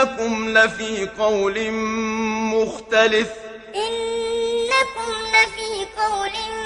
إنكم لفي قول مختلف. إنكم لفي قول مختلف